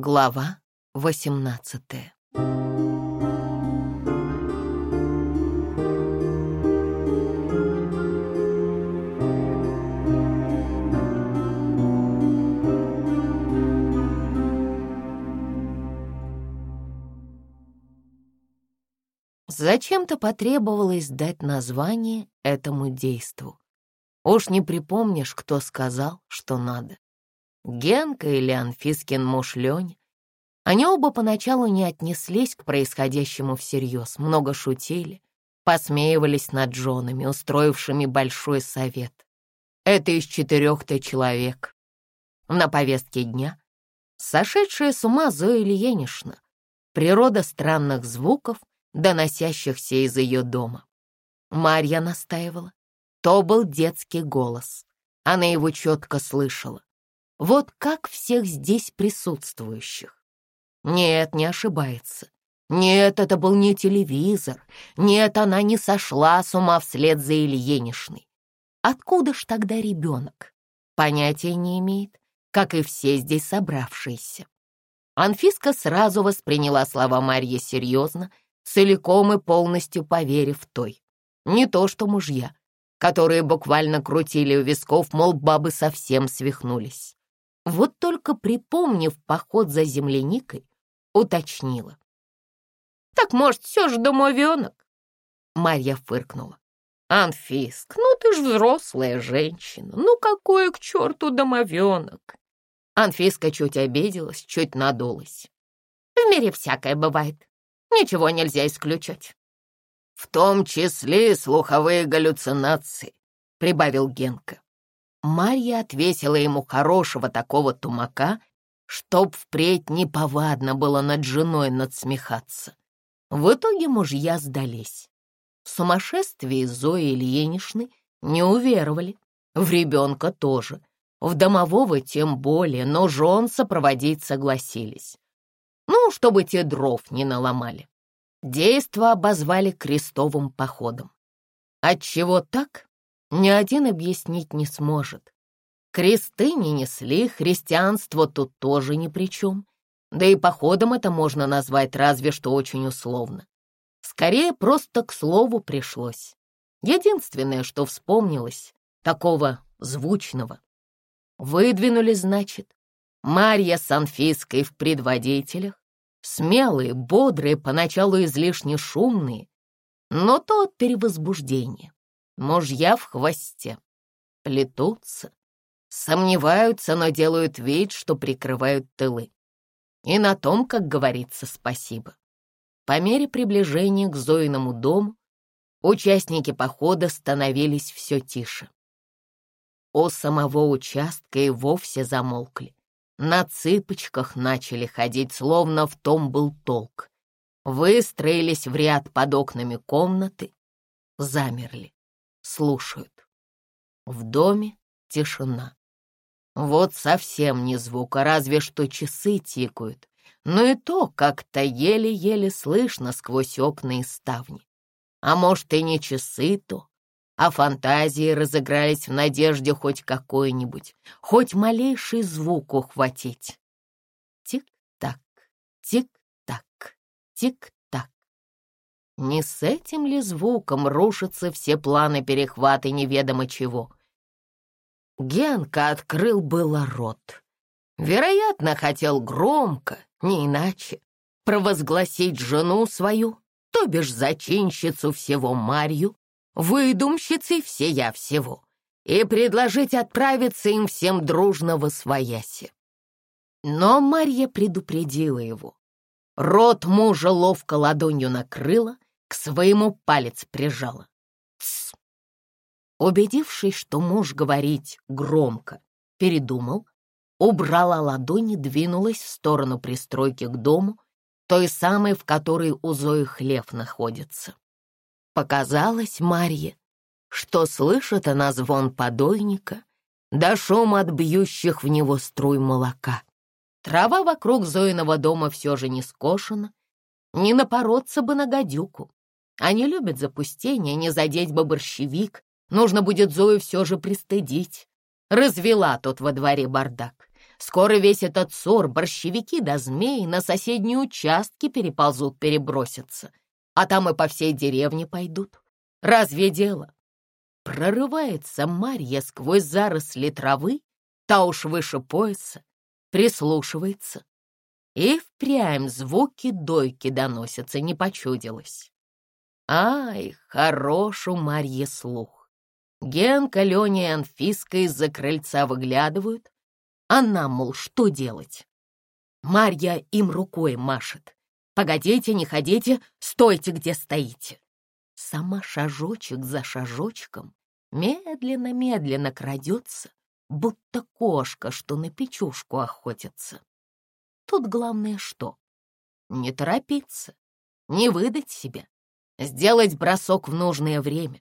Глава восемнадцатая Зачем-то потребовалось дать название этому действу. Уж не припомнишь, кто сказал, что надо. Генка или Анфискин муж Леня. Они оба поначалу не отнеслись к происходящему всерьез, много шутили, посмеивались над женами, устроившими большой совет. Это из четырех-то человек. На повестке дня сошедшая с ума Зоя Ильинична, природа странных звуков, доносящихся из ее дома. Марья настаивала. То был детский голос. Она его четко слышала. Вот как всех здесь присутствующих. Нет, не ошибается. Нет, это был не телевизор. Нет, она не сошла с ума вслед за Ильинишной. Откуда ж тогда ребенок? Понятия не имеет, как и все здесь собравшиеся. Анфиска сразу восприняла слова Марьи серьезно, целиком и полностью поверив той. Не то что мужья, которые буквально крутили у висков, мол, бабы совсем свихнулись. Вот только припомнив поход за земляникой, уточнила. «Так, может, все же домовенок?» Марья фыркнула. «Анфиск, ну ты ж взрослая женщина, ну какой к черту домовенок?» Анфиска чуть обиделась, чуть надулась. «В мире всякое бывает. Ничего нельзя исключать». «В том числе слуховые галлюцинации», — прибавил Генка. Марья отвесила ему хорошего такого тумака, чтоб впредь неповадно было над женой надсмехаться. В итоге мужья сдались. В сумасшествии Зои Ильиничны не уверовали, в ребенка тоже, в домового тем более, но жен сопроводить согласились. Ну, чтобы те дров не наломали. Действо обозвали крестовым походом. Отчего так, ни один объяснить не сможет. Кресты не несли, христианство тут тоже ни при чем. Да и походом это можно назвать разве что очень условно. Скорее, просто к слову пришлось. Единственное, что вспомнилось, такого звучного. Выдвинули, значит, Марья с Анфиской в предводителях, Смелые, бодрые, поначалу излишне шумные, но то от перевозбуждения. Мужья в хвосте. Плетутся, сомневаются, но делают вид, что прикрывают тылы. И на том, как говорится, спасибо. По мере приближения к Зоиному дому участники похода становились все тише. У самого участка и вовсе замолкли. На цыпочках начали ходить, словно в том был толк. Выстроились в ряд под окнами комнаты, замерли, слушают. В доме тишина. Вот совсем не звука, разве что часы тикают, но и то как-то еле-еле слышно сквозь окна и ставни. А может, и не часы то, а фантазии разыгрались в надежде хоть какой-нибудь, хоть малейший звук ухватить. Тик-так, тик-так, тик-так. Не с этим ли звуком рушатся все планы перехвата неведомо чего? Генка открыл было рот. Вероятно, хотел громко, не иначе, провозгласить жену свою, то бишь зачинщицу всего Марью, выдумщицей всея всего, и предложить отправиться им всем дружно во свояси. Но Марья предупредила его. Рот мужа ловко ладонью накрыла, к своему палец прижала. Тс. Убедившись, что муж говорить громко, передумал, убрала ладони, двинулась в сторону пристройки к дому, той самой, в которой у Зои хлев находится. Показалось Марье, что слышит она звон подойника да шум от бьющих в него струй молока. Трава вокруг Зоиного дома все же не скошена, не напороться бы на гадюку. Они любят запустение, не задеть бы борщевик, нужно будет Зою все же пристыдить. Развела тут во дворе бардак. Скоро весь этот ссор, борщевики да змеи на соседние участки переползут, перебросятся, а там и по всей деревне пойдут. Разве дело? Прорывается Марья сквозь заросли травы, та уж выше пояса, прислушивается. И впрямь звуки дойки доносятся, не почудилось. Ай, хорош у Марьи слух. Генка, Леня и Анфиска из-за крыльца выглядывают, а нам, мол, что делать? Марья им рукой машет. «Погодите, не ходите, стойте, где стоите!» Сама шажочек за шажочком медленно-медленно крадется, будто кошка, что на печушку охотится. Тут главное что? Не торопиться, не выдать себя, сделать бросок в нужное время.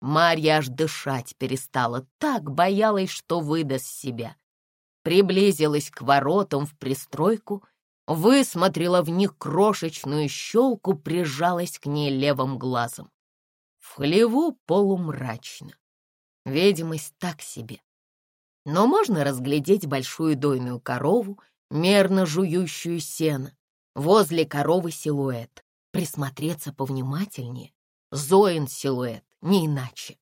Марья аж дышать перестала, так боялась, что выдаст себя. Приблизилась к воротам в пристройку, высмотрела в них крошечную щелку, прижалась к ней левым глазом. В хлеву полумрачно. Видимость так себе. Но можно разглядеть большую дойную корову, мерно жующую сено. Возле коровы силуэт. Присмотреться повнимательнее. Зоин силуэт, не иначе.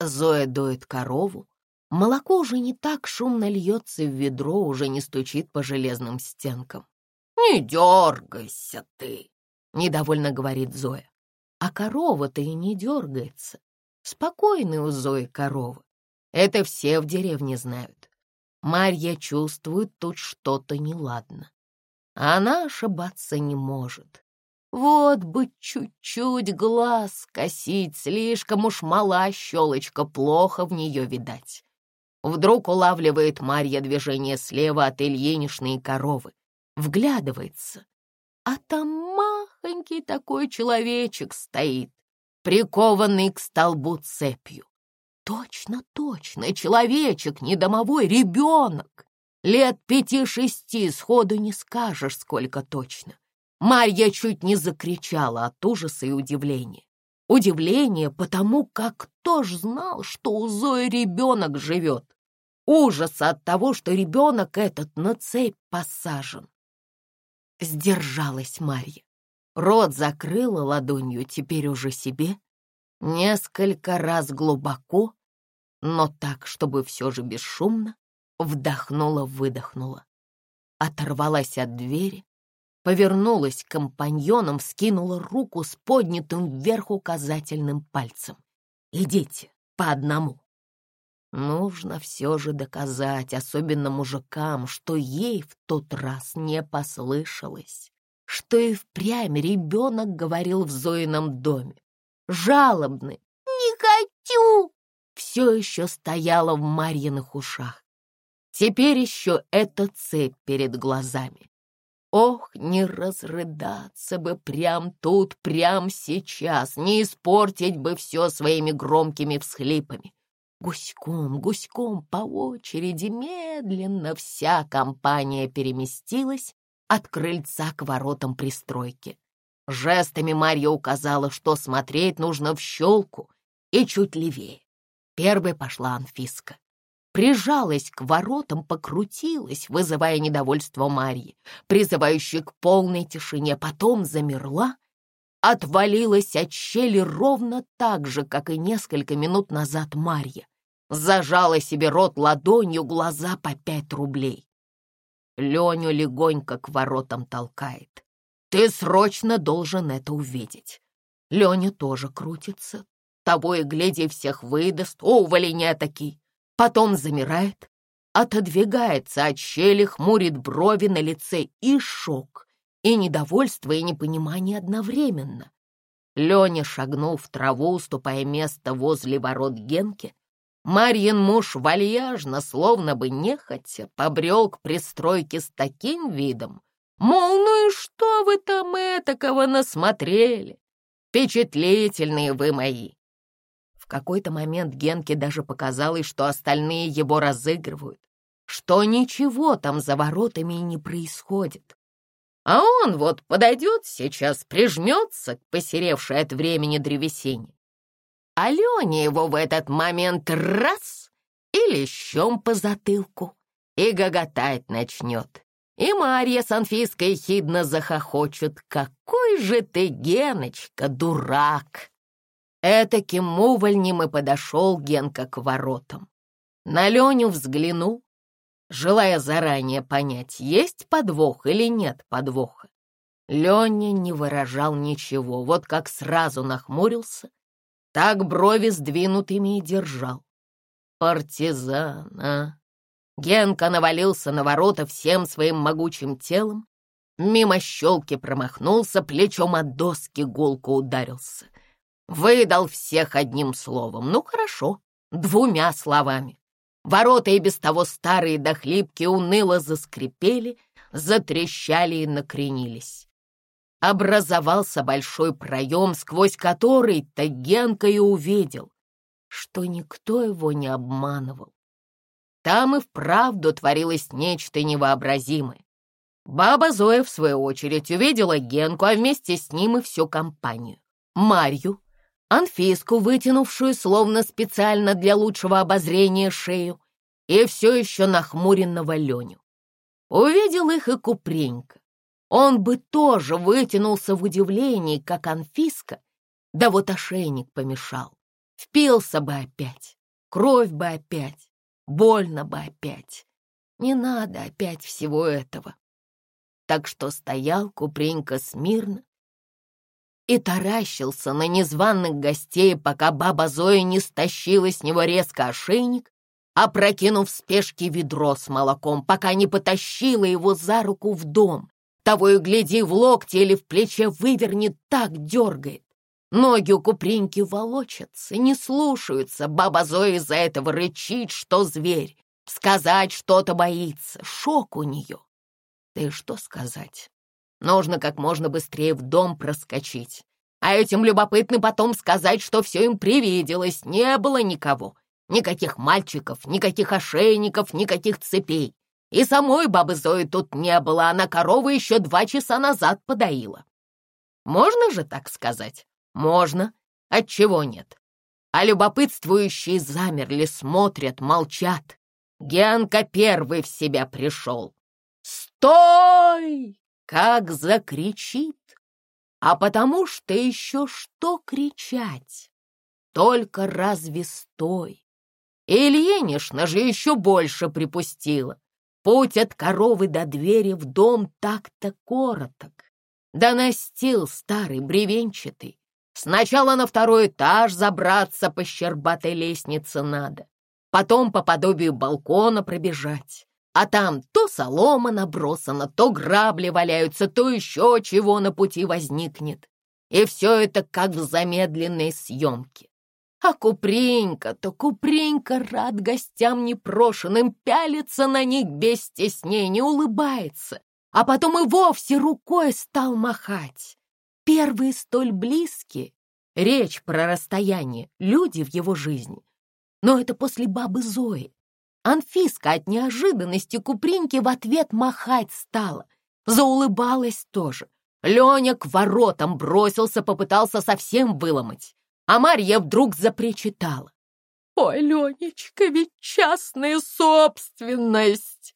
Зоя доит корову. Молоко уже не так шумно льется в ведро, уже не стучит по железным стенкам. «Не дергайся ты!» — недовольно говорит Зоя. А корова-то и не дергается. Спокойная у Зои корова. Это все в деревне знают. Марья чувствует тут что-то неладно. Она ошибаться не может. Вот бы чуть-чуть глаз косить, слишком уж мала щелочка, плохо в нее видать. Вдруг улавливает Марья движение слева от Ильинишной коровы. Вглядывается. А там махонький такой человечек стоит прикованный к столбу цепью. Точно, точно, человечек, не домовой, ребенок. Лет пяти-шести, сходу не скажешь, сколько точно. Марья чуть не закричала от ужаса и удивления. Удивление потому, как кто ж знал, что у Зои ребенок живет. Ужас от того, что ребенок этот на цепь посажен. Сдержалась Марья. Рот закрыла ладонью теперь уже себе, несколько раз глубоко, но так, чтобы все же бесшумно, вдохнула-выдохнула. Оторвалась от двери, повернулась к компаньонам, скинула руку с поднятым вверх указательным пальцем. «Идите, по одному». Нужно все же доказать, особенно мужикам, что ей в тот раз не послышалось что и впрямь ребенок говорил в Зоином доме. Жалобный «Не хочу!» все еще стояла в Марьиных ушах. Теперь еще эта цепь перед глазами. Ох, не разрыдаться бы прям тут, прям сейчас, не испортить бы все своими громкими всхлипами. Гуськом, гуськом по очереди медленно вся компания переместилась от крыльца к воротам пристройки. Жестами Марья указала, что смотреть нужно в щелку и чуть левее. Первой пошла Анфиска. Прижалась к воротам, покрутилась, вызывая недовольство Марьи, призывающей к полной тишине, потом замерла, отвалилась от щели ровно так же, как и несколько минут назад Марья. Зажала себе рот ладонью, глаза по пять рублей. Леню легонько к воротам толкает. Ты срочно должен это увидеть. Леня тоже крутится. Того и гляди всех выдаст. О, валеня таки. Потом замирает, отодвигается от щели, хмурит брови на лице и шок, и недовольство, и непонимание одновременно. Леня шагнул в траву, уступая место возле ворот Генки, Марьин муж вальяжно, словно бы нехотя, побрел к пристройке с таким видом, мол, ну и что вы там этакого насмотрели? Впечатлительные вы мои. В какой-то момент Генке даже показалось, что остальные его разыгрывают, что ничего там за воротами и не происходит. А он вот подойдет сейчас, прижмется к посеревшей от времени древесине Алене его в этот момент раз и лещом по затылку. и гоготать начнет. И Марья с Анфиской хидно захохочут. «Какой же ты, Геночка, дурак!» Этаким увольнем и подошел Генка к воротам. На Леню взглянул, желая заранее понять, есть подвох или нет подвоха. Леня не выражал ничего, вот как сразу нахмурился, так брови сдвинутыми и держал. Партизан, а? Генка навалился на ворота всем своим могучим телом, мимо щелки промахнулся, плечом от доски гулко ударился. Выдал всех одним словом. Ну, хорошо, двумя словами. Ворота и без того старые до хлипки уныло заскрипели, затрещали и накренились. Образовался большой проем, сквозь который Тагенка и увидел, что никто его не обманывал. Там и вправду творилось нечто невообразимое. Баба Зоя, в свою очередь, увидела Генку, а вместе с ним и всю компанию. Марью, Анфиску, вытянувшую словно специально для лучшего обозрения шею, и все еще нахмуренного Леню. Увидел их и Купренька. Он бы тоже вытянулся в удивлении, как Анфиска, да вот ошейник помешал. Впился бы опять, кровь бы опять, больно бы опять. Не надо опять всего этого. Так что стоял Купренька смирно, и таращился на незваных гостей, пока баба Зоя не стащила с него резко ошейник, опрокинув в спешке ведро с молоком, пока не потащила его за руку в дом. Того и гляди, в локте или в плече вывернет, так дергает. Ноги у Купринки волочатся, не слушаются. Баба Зоя из-за этого рычит, что зверь. Сказать что-то боится, шок у нее. Да и что сказать? Нужно как можно быстрее в дом проскочить. А этим любопытно потом сказать, что все им привиделось, не было никого. Никаких мальчиков, никаких ошейников, никаких цепей. И самой бабы Зои тут не было, она корову еще два часа назад подоила. Можно же так сказать? Можно. Отчего нет? А любопытствующие замерли, смотрят, молчат. Генка первый в себя пришел. «Стой!» Как закричит, а потому что еще что кричать. Только разве стой. Ильинишна же еще больше припустила. Путь от коровы до двери в дом так-то короток. Да настил старый бревенчатый. Сначала на второй этаж забраться по щербатой лестнице надо, потом по подобию балкона пробежать, а там то солома набросана, то грабли валяются, то еще чего на пути возникнет. И все это как в замедленной съемке. А Купренька-то, Купренька рад гостям непрошенным, пялится на них без стеснения, улыбается, а потом и вовсе рукой стал махать. Первые столь близкие, речь про расстояние, люди в его жизни. Но это после бабы Зои, Анфиска от неожиданности Купринки в ответ махать стала. Заулыбалась тоже. Леня к воротам бросился, попытался совсем выломать. А Марья вдруг запричитала. «Ой, Ленечка, ведь частная собственность!»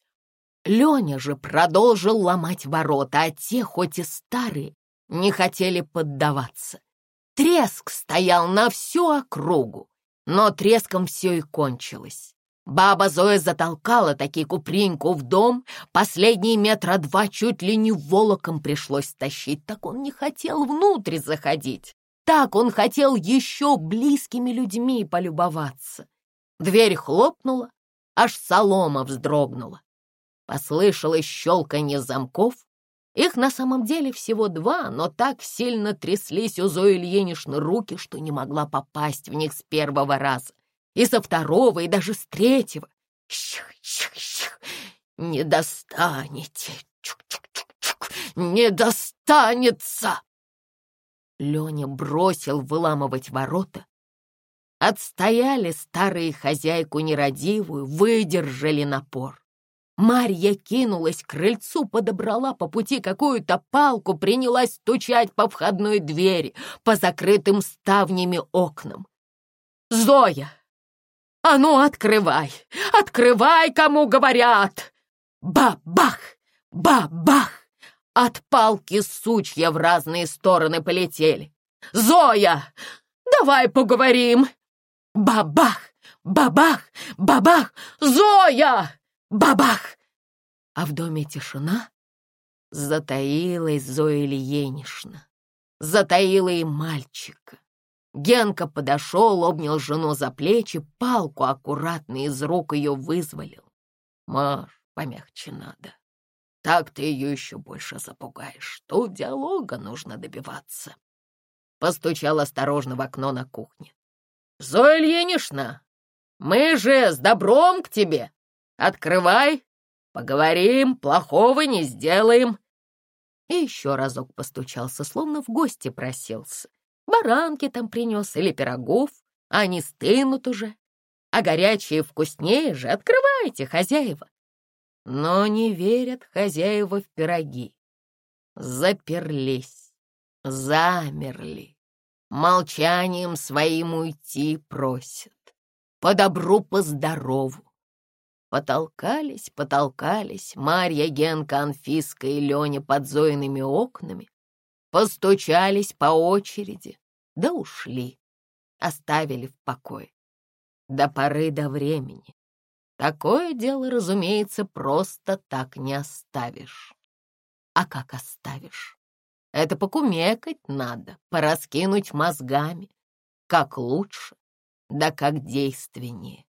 Леня же продолжил ломать ворота, а те, хоть и старые, не хотели поддаваться. Треск стоял на всю округу, но треском все и кончилось. Баба Зоя затолкала таки Купринку в дом, последние метра два чуть ли не волоком пришлось тащить, так он не хотел внутрь заходить. Так он хотел еще близкими людьми полюбоваться. Дверь хлопнула, аж солома вздрогнула. Послышалось щелканье замков. Их на самом деле всего два, но так сильно тряслись у Зои Ильиничны руки, что не могла попасть в них с первого раза и со второго, и даже с третьего. Щих-щих-щих, не достанете, чук-чук-чук-чук, не достанется. Леня бросил выламывать ворота. Отстояли старые хозяйку нерадивую, выдержали напор. Марья кинулась к крыльцу, подобрала по пути какую-то палку, принялась стучать по входной двери, по закрытым ставнями окнам. «Зоя! А ну, открывай! Открывай, кому говорят! Бабах! Бабах! От палки сучья в разные стороны полетели. «Зоя, давай поговорим!» Бабах! Бабах! Бабах! Зоя! Бабах! А в доме тишина. Затаилась Зоя Ильинична. Затаила и мальчика. Генка подошел, обнял жену за плечи, палку аккуратно из рук ее вызволил. Маш, помягче надо. Так ты ее еще больше запугаешь. Тут диалога нужно добиваться. Постучал осторожно в окно на кухне. «Зоя Ильинична, мы же с добром к тебе. Открывай, поговорим, плохого не сделаем». И еще разок постучался, словно в гости просился. Баранки там принес или пирогов, а они стынут уже. А горячие вкуснее же, открывайте, хозяева. Но не верят хозяева в пироги. Заперлись, замерли, молчанием своим уйти просят. По добру, по здорову. Потолкались, потолкались Марья, Генка, Анфиска и Леня под Зоиными окнами, постучались по очереди, да ушли, оставили в покое. До поры до времени. Такое дело, разумеется, просто так не оставишь. А как оставишь? Это покумекать надо, пораскинуть мозгами. Как лучше, да как действеннее.